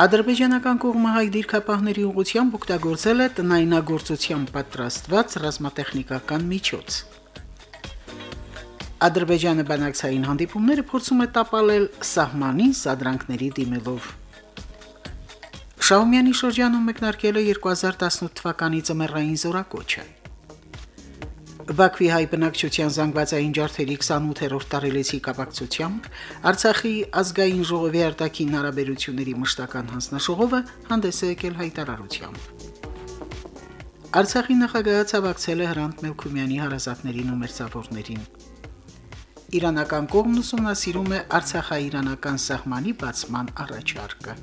Ադրբեջանական կողմը հայ դիրքապահների ուղղությամբ օգտագործել է տնայնագործությամբ պատրաստված ռազմատեխնիկական միջոց։ Ադրբեջանը բանակցային հանդիպումները փորձում է տապալել սահմանին սադրանքների դիմելով։ Շաումյանի շրջանում մեկնարկել է 2018 թվականի ծմերային զորակոչը։ Բաքվի հայ բնակչության զանգվածային ջարդերի 28-րդ տարելիցի կապակցությամբ Արցախի ազգային ժողովի արտաքին հարաբերությունների մշտական հանձնաշողովը հանդես է եկել հայտարարությամբ։ Արցախի նախագահը ցավակցել է Հրանտ Մելքումյանի հարազատներին ու մերձավորներին։ Իրանական կողմն ուսումնասիրում է Արցախա-իրանական սահմանի բացման առաջարկը։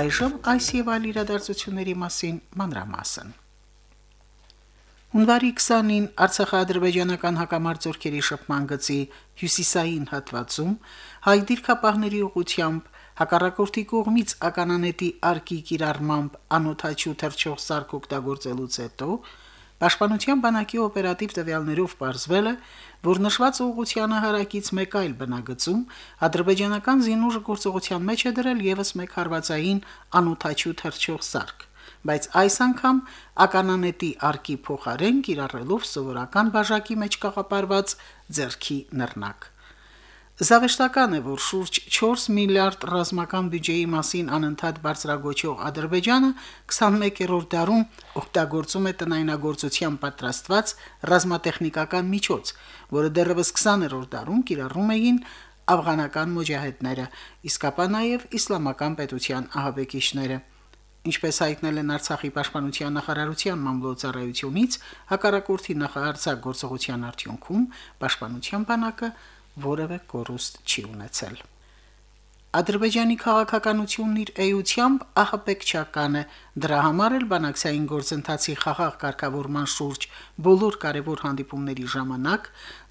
Այժմ այս եւ այլ իրադարձությունների մասին մանրամասն։ Հունվարի 20-ին Արցախա-ադրբեջանական հակամարտությունների շփման գծի հյուսիսային հատվածում հայ դիրքապահների ուղությամբ հակառակորդի կողմից ականանետի արկի կիրառմամբ անօթաչու թրջող սարք օգտագործելուց հետո Պաշտպանության բանակի օպերատիվ տվյալներով ողջվել է, որ նշված ուղղությանը հարակից մեկ այլ բնագծում ադրբեջանական զինուժը գործողության մեջ է դրել եւս մեկ հարվածային անօթաչու թրջող սարք բայց այս անգամ ականանետի արկի փոխարեն կիրառելով սովորական բաժակի մեջ կաղապարված ձեռքի նռնակ։ Զավեշտական է, որ շուրջ 4 միլիարդ ռազմական բյուջեի մասին անընդհատ բարձրագոչող Ադրբեջանը 21-րդ դարում օգտագործում է տնայնագործության պատրաստված ռազմատեխնիկական միջոց, որը դեռևս 20-րդ դարում կիրառում էին աֆղանական մոջահեդները, իսկ ապա նաև իսլամական պետության ահաբեկիչները։ Ինչպես հայտնել են Արցախի պաշտպանության նախարարության մամլոյցարայությունից, հակառակորդի նախարարցակ գործողության արդյունքում պաշտպանության բանակը որևէ կորուստ չի ունեցել։ Ադրբեջանի քաղաքականությունն իր էությամբ ահապեկչական է, դրա համար էլ բանակցային գործընթացի խաղաղ կարգավորման շուրջ բոլոր կարևոր հանդիպումների ժամանակ,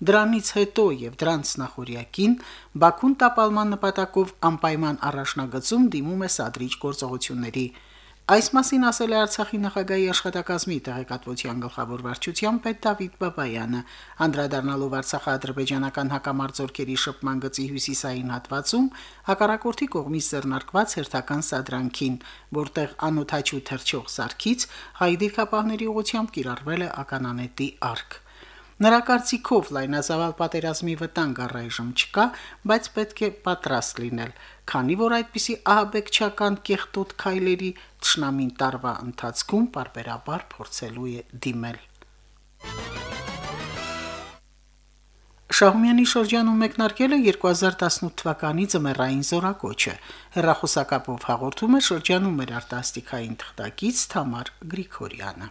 դրանից հետո եւ դրանց նախորյակին Բաքուն տապալման նպատակով անպայման առաջնագծում դիմում է սադրիչ գործողությունների Այս մասին ասել է Արցախի նախագահի աշխատակազմի տեղեկատվության գլխավոր վարչության պետ Դավիթ Բաբայանը, անդրադառնալով Արցախա-ադրբեջանական հակամարտությունների շփման գծի հյուսիսային հատվածում հակառակորդի կողմից ձեռնարկված հերթական սադրանքին, որտեղ անօթաչու թրջող սարքից հայ դիրքապահների ուղությամբ կիրառվել է ականանետի արկ։ Նրա կարծիքով լայնածավալ պատերազմի վտանգ առայժմ չկա, բայց պետք է պատրաստ լինել, քանի որ այդպիսի ահաբեկչական կեղտոտ քայլերի ճշնամին տարվա ընթացքում parberabar փորձելու է դիմել։ Շահումյանի շրջանում մեկնարկել է 2018 թվականի ծմերային զորակոչը։ Հերրախոսակապով հաղորդում է շրջանում մեր արտասթիկային թղթակից Թամար Գրիգորյանը։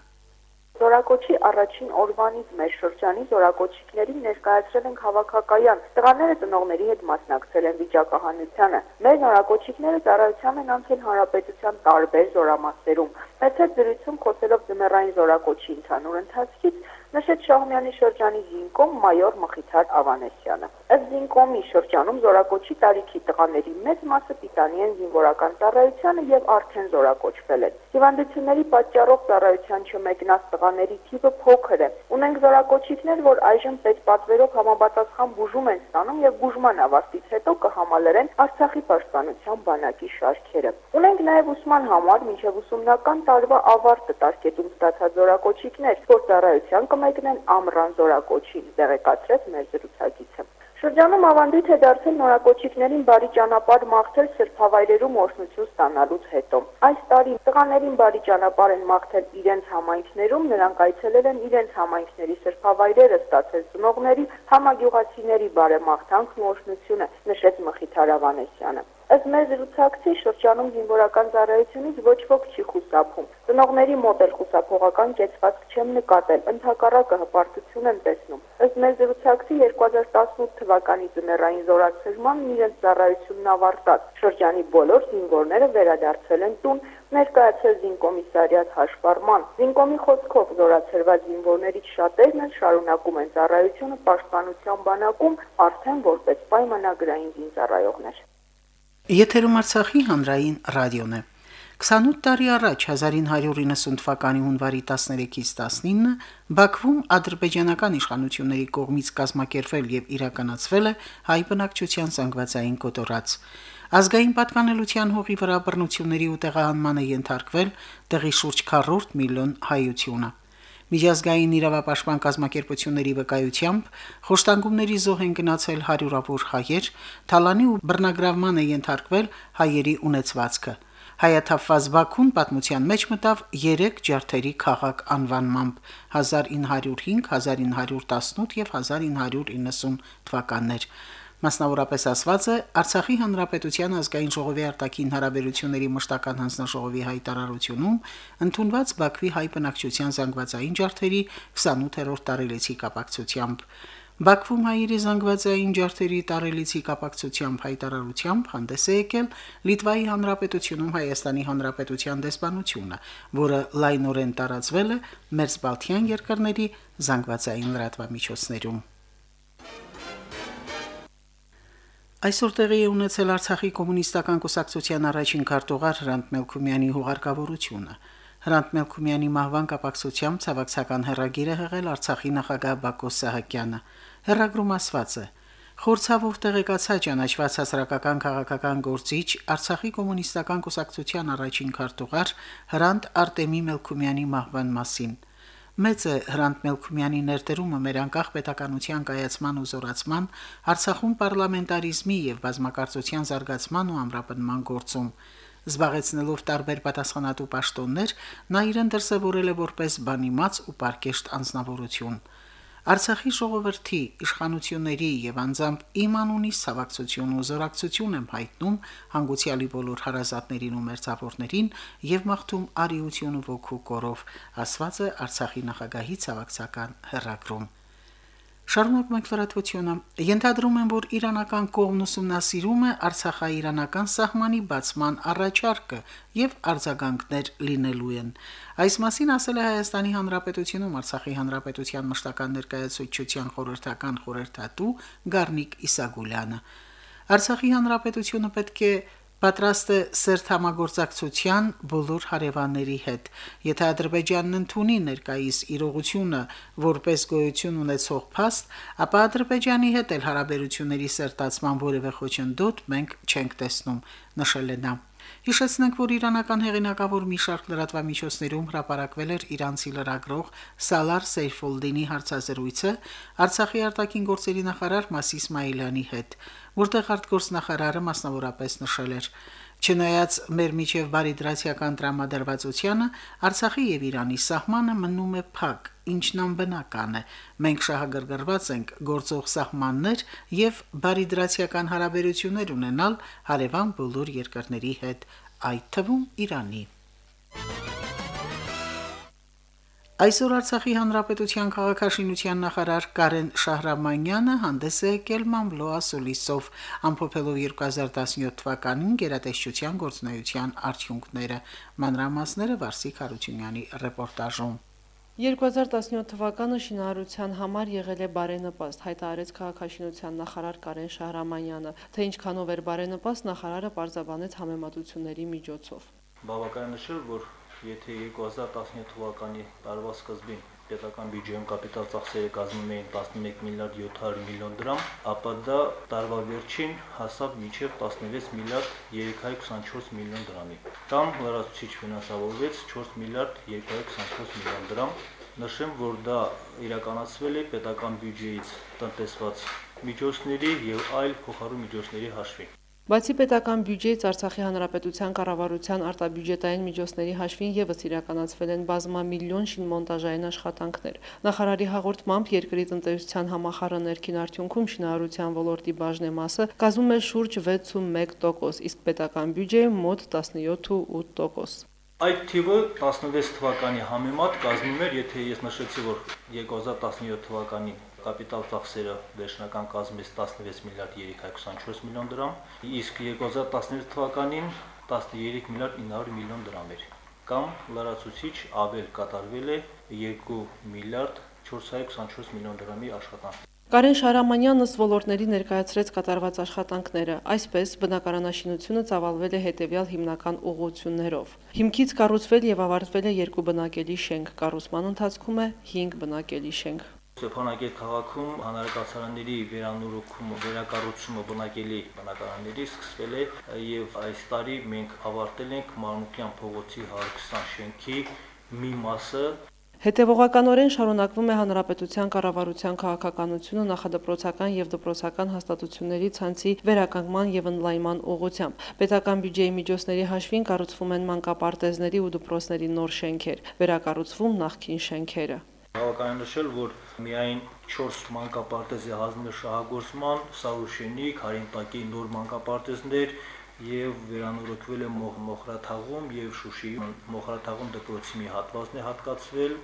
Զորակոչի առաջին օրվանից մեր շրջանի զորակոչիկներին ներկայացրել են հավաքակայան։ Տղաները ծնողների հետ մասնակցել են վիճակահանությանը։ Մեր զորակոչիկները ծառայության են անցել հանրապետության տարբեր զորամասերում։ Մեծ զրույցում խոսելով ձմեռային զորակոչի ընդհանուր ընթացքից նշեց Շահումյանի շրջանի Զինկոմ մայոր Մխիթար Ավանեսյանը։ Ըստ Զինկոմի շրջանում զորակոչի տարիքի տղաների մեծ մասը պիտանի են զինվորական ծառայությանը եւ արդեն զորակոչվել են։ Հիվանդությունների պատճառով ծառայության չմեկնած տղաների թիվը փոքր է։ Ունենք զորակոչիկներ, որ այժմ պետպատվերով համապատասխան բուժում են ստանում եւ բուժման ավարտից հետո կհամալրեն Արցախի պաշտպանության բանակի շարքերը։ Ունենք նաեւ ուսման համար մինչեւ ուսումնական տարվա ավարտը տարկետում ստացած զորակոչիկներ, որ ծառայության կմեկնեն ամռան զորակոչին, տեղեկացրեց մեր զրուցակիցը։ Շրջանում ավանդույթ է դարձել նորակոչիկներին բարի ճանապարհ մաղթել սրբավայրերում օրհնություն ստանալուց հետո։ Այս տարի տղաներին բարի ճանապարհ են մաղթել իրենց համայնքներում, նրանք այցելել են իրենց համայնքների սրբավայրերը ստացել ծնողների, համագյուղացիների բարեմաղթանքն ու օրհնությունը, նշեց Մխիթար Ավանեսյանը։ Ըստ մեր զրուցակցի շրջանում զինվորական ծառայությունից ոչ ոք չի խուսափում։ Ծնողների մոտ էլ խուսափողական կեցվածք չեմ նկատել, ընդհակառակը հպարտություն եմ տեսնում։ Ըստ մեր զրուցակցի 2018 թվականի ձմեռային զորացրմանն իրենց ծառայությունն ավարտած։ Շրջանի բոլոր զինվորները վերադարձել են տուն, ներկայացել զինկոմիսարիատ հաշվառման։ Զինկոմի խոսքով զորացրված զինվորներից շատերն են շարունակում են ծառայությունը պաշտպանության բանակում արդեն որպես պայմանագրային զինծառայողներ։ Եթերում Արցախի հանրային ռադիոն է։ 28 տարի առաջ 1990 թվականի հունվարի 13-ից 19 Բաքվում ադրբեջանական իշխանությունների կողմից կազմակերպվել եւ իրականացվել է հայ բնակչության զանգվածային կոտորած։ Ազգային պատկանելության հողի վրա բռնությունների ու տեղահանման է ենթարկվել տեղի շուրջ 40 միլիոն հայությունը։ Միջազգային իրավապաշտպան կազմակերպությունների վկայությամբ խոշտանգումների զոհ են գնացել հարյուրավոր հայեր, թալանի ու բռնագրավման է ենթարկվել հայերի ունեցվածքը։ Հայաթափված Բաքուն պատմության մեջ մտավ 3 ջարդերի քաղաք անվանմամբ 1905, 1918 եւ 1990 թվականներ մասնավորապես ասված է Արցախի հանրապետության ազգային ժողովի արտաքին հարաբերությունների մշտական հանձնաժողովի հայտարարությունում ընդունված Բաքվի հայ բնակչության զանգվածային ջարդերի 28-րդ տարելիցի կապակցությամբ Բաքվում հայերի զանգվածային ջարդերի տարելիցի կապակցությամբ հայտարարությամբ հանդես է եկել Լիտվայի հանրապետությունում Հայաստանի հանրապետության դեսպանությունը, որը լայնորեն տարածվել է Մերձբալթյան երկրների զանգվածային լրատվամիջոցներում։ Այսօր տեղի է ունեցել Արցախի կոմունիստական կուսակցության առաջին քարտուղար Հրանտ Մելքումյանի հուղարկավորությունը։ Հրանտ Մելքումյանի մահվան կապակցությամբ ցավակցական հերագիր է հղել Արցախի նախագահ Բակո Սահակյանը։ Հերագրում ասված է. Խորցավով տեղեկացա ճանաչված հասարակական քաղաքական գործիչ Արցախի կոմունիստական կուսակցության առաջին քարտուղար Հրանտ Արտեմի Մելքումյանի մահվան մասին։ Մեծ է Հրանտ Մելքումյանի ներդրումը մեր անկախ պետականության կայացման ու զորացման, Արցախում պարլամենտարիզմի եւ բազմակարծության զարգացման ու ամրապնման գործում։ Զբաղեցնելով տարբեր պատասխանատու պաշտոններ, նա իրեն դրսևորել է որպես բանիմաց ու պարկեշտ անձնավորություն։ Արցախի ժողովրդի իշխանությունների եւ անձամբ իմ անունից ցավակցություն ու զորակցություն եմ հայտնում հանգուցյալի բոլոր հարազատներին ու մերձավորներին եւ մաղթում արիություն ու ոգու կորով, ասված է Արցախի նախագահի ցավակցական հերրագրում։ Շարունակ մենք լրատվությունը։ Ենթադրում են, որ իրանական կողմն ուսումնասիրում է Արցախա-իրանական սահմանի բացման առաջարկը եւ արձագանքներ լինելու են։ Այս մասին ասել է Հայաստանի Հանրապետությունում Արցախի Հանրապետության մշտական ներկայացուցչության խորհրդական խորհրդատու Գառնիկ Իսագուլյանը։ Արցախի Հանրապետությունը պետք է պատրաստ է սերտ համագործակցության բոլոր հարևանների հետ։ Եթե Ադրբեջանն ընդունի ներկայիս իրողությունը որպես գոյություն ունեցող փաստ, ապա Ադրբեջանի հետ էլ հարաբերությունների սերտացման որևէ խոչընդոտ մենք չենք տեսնում, նշել է նա։ Հիշեցնենք, որ իրանական հեղինակավոր մի շարք լրատվամիջոցներում հրապարակվել էր իրանցի լրագրող Սալար Սեյֆոլդինի հարցազրույցը Արցախի արտաքին գործերի նախարար Մասիս Մայլյանի հետ, որտեղ արտգործնախարարը մասնավորապես նշել էր. Չնայած մեր միջև բարիդրացիական տրամադրվածությանը, Արցախի եւ Իրանի սահմանը մնում է փակ, ինչն անբնական է։ Մենք շահագրգռված ենք գործող սահմաններ եւ բարիդրացիական հարաբերություններ ունենալ հարևան բոլոր երկրների հետ, այդ թվում Իրանի։ Այսօր Արցախի հանրապետության քաղաքաշինության նախարար Կարեն Շահրամանյանը հանդես է եկել Մամլոա Սոլիսով, ամփոփելով 2017 թվականին գերատեսչության գործնայության արդյունքները։ Մանրամասները Վարսիկ Հարությունյանի ռեպորտաժում։ 2017 թվականը շինարարության համար եղել է բարենպաստ, հայտարարեց քաղաքաշինության նախարար Կարեն Շահրամանյանը, թե ինչքանով էր բարենպաստ նախարարը պարզաբանեց համեմատությունների միջոցով։ Բավական նշել, որ եթե 2017 թվականի տարվա սկզբին պետական բյուջեում կապիտալ ծախսերը կազմում էին 11 միլիարդ 700 միլիոն դրամ, ապա դա տարվա վերջին հասավ մինչև 16 միլիարդ 324 միլիոն դրամի։ Կամ լրացուցիչ ֆինանսավորվեց 4 միլիարդ 224 միլիոն դրամ։ Նշեմ, որ դա իրականացվել է պետական բյուջեից տնտեսված միջոցների եւ այլ փոխառու միջոցների հաշվին։ Բացի պետական բյուջեից Արցախի հանրապետության կառավարության արտաբյուջետային միջոցների հաշվին եւս իրականացվել են բազմամիլիոն շինմոնտաժային աշխատանքներ։ Նախարարի հաղորդմամբ երկրի տնտեսության համախառն ներքին արդյունքում շինարարության ոլորտի բաժնեմասը կազմում է շուրջ 6.1%, իսկ պետական բյուջեը մոտ 17.8%։ Այդ թիվը 16 թվականի համեմատ կազմում էր, եթե ես նշեցի, որ 2017 թվականի կապիտալ ծախսերը վերջնական կազմից 16 միլիարդ 324 միլիոն դրամ, իսկ 2016 թվականին 13 միլիարդ 900 միլիոն դրամ էր կամ լրացուցիչ ավել կատարվել է 2 միլիարդ 424 միլիոն դրամի աշխատանք։ Կարեն Շարամանյանն ըստ ոլորտների ներկայացրեց կատարված աշխատանքները։ Այսպես բնակարանաշինությունը ծավալվել է հետևյալ հիմնական ուղղություններով։ Հիմքից կառուցվել եւ ավարտվել է երկու բնակելի շենք, կառուցման ընթացքում է 5 բնակելի շենք։ Ստեփանակերտ քաղաքում հանրակացարանների վերանորոգումը, վերակառուցումը բնակելի բնակարանների սկսվել է եւ այս տարի մենք ավարտել ենք Մանուկյան փողոցի 120 շենքի մի մասը Հետևողականորեն շարունակվում է հանրապետության կառավարության քաղաքականությունը նախադպրոցական եւ դպրոցական հաստատությունների ցանցի վերականգնման եւ ընդլայնման ուղղությամբ։ Պետական բյուջեի միջոցների հաշվին կառուցվում են մանկապարտեզների ու դպրոցների նոր շենքեր, վերակառուցվում նախկին շենքերը։ Բավական նշել, որ միայն 4 մանկապարտեզի հանձնի շահագործման Սարուշենիկ, Հարինտակի նոր մանկապարտեզներ եւ վերանորոգվել է Մոխրաթաղում եւ Շուշիում Մոխրաթաղում դպրոցի մի հատվածն է հատկացվել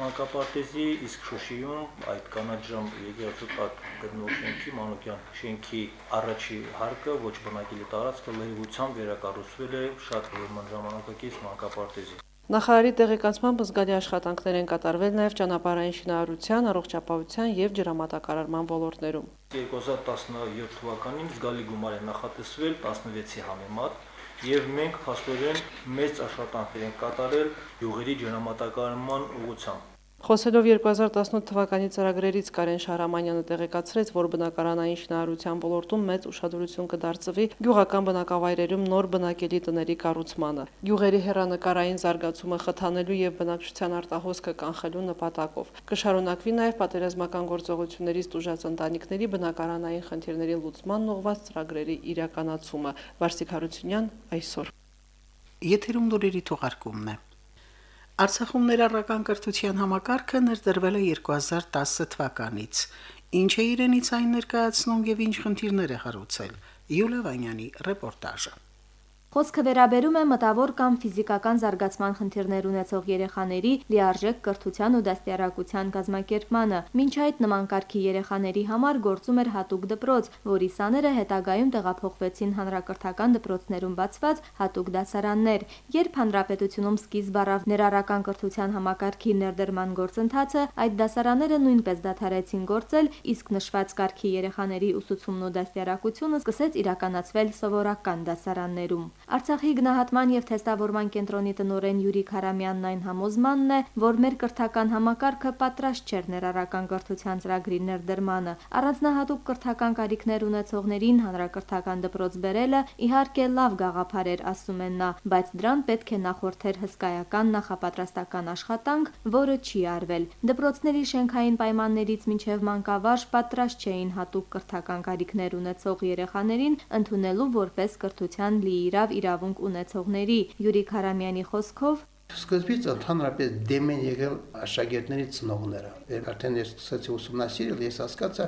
մանկապարտեզի, իսկ Շուշիում այդ կանաչժամ եկեղեցու տակ գտնող շենքի Մանուկյան շենքի առաջի հարկը ոչ բնակելի տարածքը լրիվությամբ վերակառուցվել է շատ ժամանակակից մանկապարտեզի։ Նախարարի տեղեկացմամբ զգալի աշխատանքներ են կատարվել նաև ճանապարհային շինարարության, առողջապահության եւ ջրամատակարարման ոլորտներում։ 2017 թվականին զգալի գումար է նախատեսվել 16-ի համեմատ եւ մենք փաստորեն մեծ աշխատանքներ ենք կատարել յուղերի ջրամատակարարման ուղղությամբ։ Խոսելով 2018 թվականի ծրագրերից Կարեն Շահրամանյանը տեղեկացրեց, որ բնակարանային շինարարության ոլորտում մեծ ուշադրություն կդարձվի գյուղական բնակավայրերում նոր բնակելի տների կառուցմանը։ Գյուղերի հերանեկարային զարգացումը խթանելու եւ բնակչության արտահոսքը կանխելու նպատակով կշարունակվի նաեւ պատերազմական գործողություններից տուժած ընտանիքների բնակարանային խնդիրների լուծման ուղղված ծրագրերի իրականացումը։ Վարսիկ Հարությունյան այսօր Եթերում դուրերի թողարկումն է։ Արցախում ներառական կրթության համակարգը ներդրվել է 2010 թվականից։ Ինչ է իրենից այն ներկայացնում եւ ինչ խնդիրներ է հարուցել։ Յուլիա Վանյանի ռեպորտաժը։ Խոսքը վերաբերում է մտավոր կամ ֆիզիկական զարգացման խնդիրներ ունեցող երեխաների լիարժեք կրթության ու դաստիարակության կազմակերպմանը։ Մինչ այդ նման կարգի երեխաների համար գործում էր հատուկ դպրոց, որի սաները հետագայում տեղափոխվեցին հանրակրթական դպրոցներում բացված հատուկ դասարաններ։ Երբ հանրապետությունում սկիզբ առավ ներառական կրթության համակարգի ներդրման գործընթացը, այդ դասարանները նույնպես դադարեցին գործել, իսկ նշված կարգի երեխաների ուսուցումն ու դաստիարակությունը սկսեց իրականացվել սովորական դասարաններում։ Արցախի գնահատման եւ թեստավորման կենտրոնի տնօրեն Յուրի Խարամյանն այն համոզմանն է, որ մեր կրթական համակարգը պատրաստ չէր ներառական կրթության ծրագրի ներդրմանը։ Առանձնահատուկ կրթական կարիքներ ունեցողներին հանրակրթական դպրոց բերելը իհարկե լավ գաղափար էր, ասում են նա, բայց դրան պետք է նախորդեր հսկայական նախապատրաստական աշխատանք, որը չի արվել։ Դպրոցների շենքային պայմաններից մինչև մանկավարժ պատրաստ չէին հատուկ կրթական կարիքներ ունեցող երեխաներին ընդունելու որպես կրթության լիիրավ իրավունք ունեցողների Յուրի Խարամյանի խոսքով Սկզբից ընդհանրապես դեմ են եղել աշակերտների ծնողները։ Երբ արդեն ես սկսեցի ուսումնասիրել, ես հասկացա,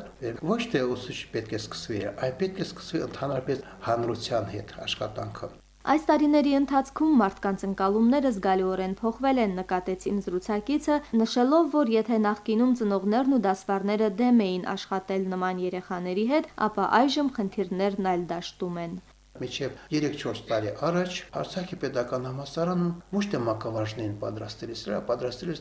ոչ թե ուսուցիչ պետք է սկսվի, այլ պետք է սկսվի ընդհանրապես հանրության հետ աշխատանքը։ Այս տարիների ընթացքում մարդկանց ընկալումները զգալիորեն փոխվել են, նկատեց իմ զրուցակիցը, նշելով, որ եթե նախկինում ծնողներն ու դասվարները դեմ էին աշխատել նման երեխաների հետ, ապա այժմ խնդիրներն այլ դաշտում են մինչև 3-4 տարի առաջ Արցախի pedagogan համալսարանում ոչ թե մակավարժներին պատրաստել էր, պատրաստել էր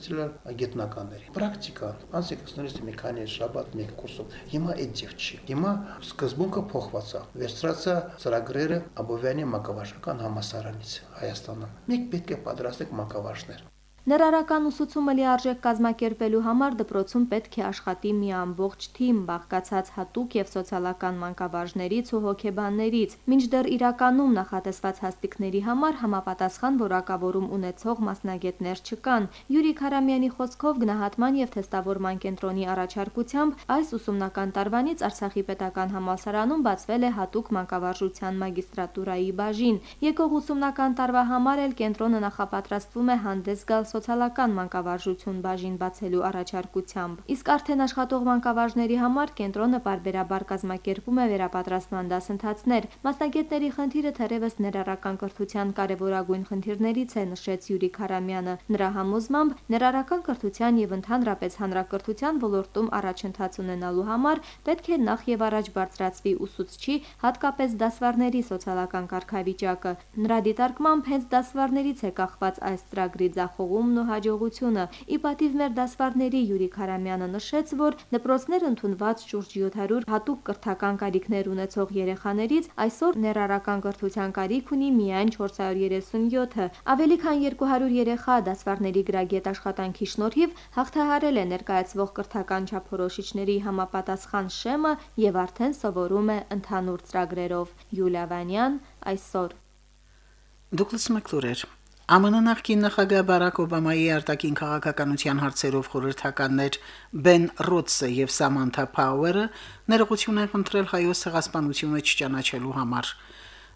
գետնականների։ Պրակտիկան, անսեկցնորից մի քանի շաբաթ մեկ կուրսով։ Հիմա այդ ձև չի։ Հիմա սկզբունքը փոխված է։ Վերցրածա ծրագրերը Աբովյանի մակավարժական համալսարանից Հայաստանում։ Մեկ պետք է պատրաստեք մակավարժներ։ Ներառական ուսուցումը լիարժեք կազմակերպելու համար դպրոցում պետք է աշխատի մի ամբողջ թիմ, բաղկացած հատուկ եւ սոցիալական մանկավարժներից ու հոգեբաններից։ Մինչդեռ իրականում նախատեսված հաստիկների համար համապատասխան որակավորում ունեցող մասնագետներ չկան։ Յուրի Խարամյանի խոսքով գնահատման եւ թեստավորման կենտրոնի առաջարկությամբ այս ուսումնական տարվանից Արցախի պետական համալսարանում բացվել է հատուկ մանկավարժության մագիստրատուրայի բաժին։ Եկող ուսումնական տարվա համար էլ կենտրոնը նախապատրաստվում է հանդես գալ սոցիալական մանկավարժություն բաժին բացելու առաջարկությամբ։ Իսկ արդեն աշխատող մանկավարժների համար կենտրոնը բարբերաբար կազմակերպում է վերապատրաստման դասընթացներ։ Մասնագետների խնդիրը թերևս ներառական կրթության կարևորագույն խնդիրներից է, նշեց Յուրի Խարամյանը։ Նրա համոզմամբ ներառական կրթության եւ ընդհանրապես հանրակրթության ոլորտում առաջընթաց ունենալու համար պետք է նախ եւ առաջ բարձրացվի ուսուցչի, հատկապես դասվարների սոցիալական կարգավիճակը։ Նրա դիտարկմամբ հենց դասվարներից է կախված այս ծրագրի ձախողումը ձախողումն ու հաջողությունը։ Ի պատիվ մեր դասվարների Յուրի Խարամյանը նշեց, որ դպրոցներ ընդունված շուրջ 700 հատուկ կրթական կարիքներ ունեցող երեխաներից այսօր ներառական կրթության կարիք ունի միայն 437-ը։ Ավելի քան 200 երեխա դասվարների գրագետ աշխատանքի շնորհիվ հաղթահարել է ներկայացվող կրթական չափորոշիչների համապատասխան շեմը եւ արդեն սովորում է ընդհանուր ծրագրերով։ Յուլիա Վանյան այսօր Դուկլաս Մակլուրեր ԱՄՆ նախկին նախագահ Բարակ Օբամայի արտաքին քաղաքականության հարցերով խորհրդականներ Բեն Ռոդսը եւ Սամանթա Փաուերը ներողություն են խնդրել հայոց ցեղասպանությունը չճանաչելու համար։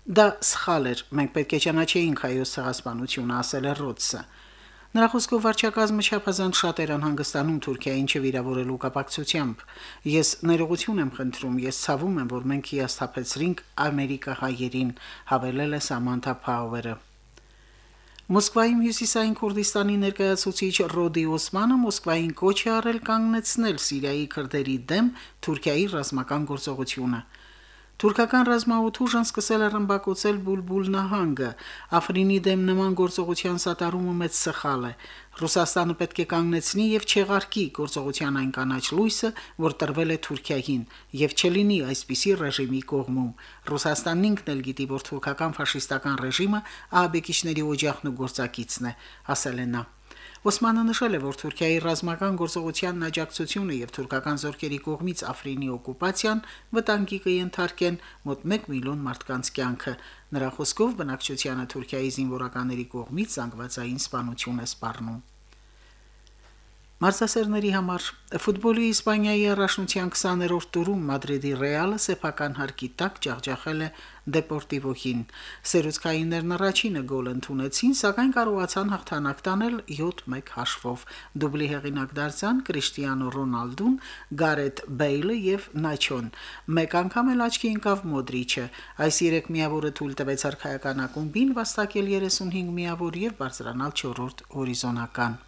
Դա սխալ էր, մենք պետք է ճանաչեինք հայոց ցեղասպանությունը, ասել է Ռոդսը։ Նրա խոսքով վարչակազմը չափազանց շատ էր անհանգստանում Թուրքիային չվիրավորելու կապակցությամբ։ Ես ներողություն եմ խնդրում, ես ցավում եմ, որ մենք հիասթափեցրինք Ամերիկահայերին, հավելել է Սամանթա Փաուերը։ Մոսկվայում հյուսիսային Քուրդիստանի ներկայացուցիչ Ռոդի Օսմանը Մոսկվային կոչ է արել կանգնեցնել Սիրիայի քրդերի դեմ Թուրքիայի ռազմական գործողությունը։ Թուրքական ռազմաօթուժն սկսել է ռմբակոծել Բուլբուլ նահանգը։ Աֆրինի դեմ նման գործողության սատարումը մեծ սխալ է։ Ռուսաստանը պետք է կանգնեցնի եւ չեղարկի գործողության այն կանաչ լույսը, որ տրվել է Թուրքիային, եւ չլինի այսպիսի ռեժիմի կողմում։ Ռուսաստանն ինքն էլ գիտի, որ թուրքական ֆաշիստական ռեժիմը ահաբեկիչների օջախն ու գործակիցն է, ասել է նա. Օսմանը նշել է, որ Թուրքիայի ռազմական գործողությանն աջակցությունը եւ թուրքական զորքերի կողմից Աֆրինի օկուպացիան վտանգի կընթարկեն մոտ 1 միլիոն մարդկանց կյանքը։ Նրա խոսքով բնակչությանը Թուրքիայի զինվորականների կողմից զանգվածային սպանություն է սպառնում։ Մարզասերների համար. Ֆուտբոլի Իսպանիայի առաջնության 20-րդ տուրում Մադրիդի Ռեալը սեփական հարկի տակ ջախջախել է Դեպորտիվոհին։ Սերուցքայիններն առաջինը գոլ ընդունեցին, սակայն կարողացան հաղթանակ տանել 7-1 հաշվով։ Դուբլի հեղինակ դարձան Կրիշտիանո Ռոնալդուն, Գարեթ Բեյլը եւ Նաչոն։ Մեկ անգամ էլ աչքի ընկավ Մոդրիչը։ Այս երեք միավորը թույլ տվեց արխայական ակումբին վաստակել 35 միավոր եւ բարձրանալ 4-րդ հորիզոնական։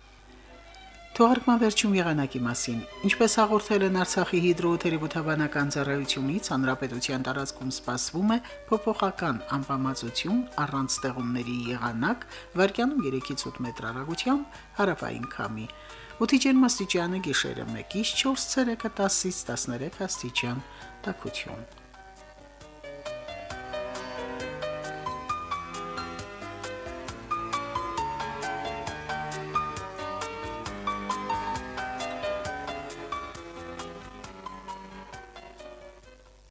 Թողարկման վերջում եղանակի մասին։ Ինչպես հաղորդել են Արցախի հիդրոթերապևտաբանական ծառայությունից, հանրապետության տարածքում սպասվում է փոփոխական անբավարարություն առանց ստեղումների եղանակ, վարկյանում 3-ից 8 մետր հեռագությամբ հարավային քամի։ Օդի ջերմաստիճանը գիշերը 1-ից 4 ցելսիուսը 10-ից 13 աստիճան։ Տակություն։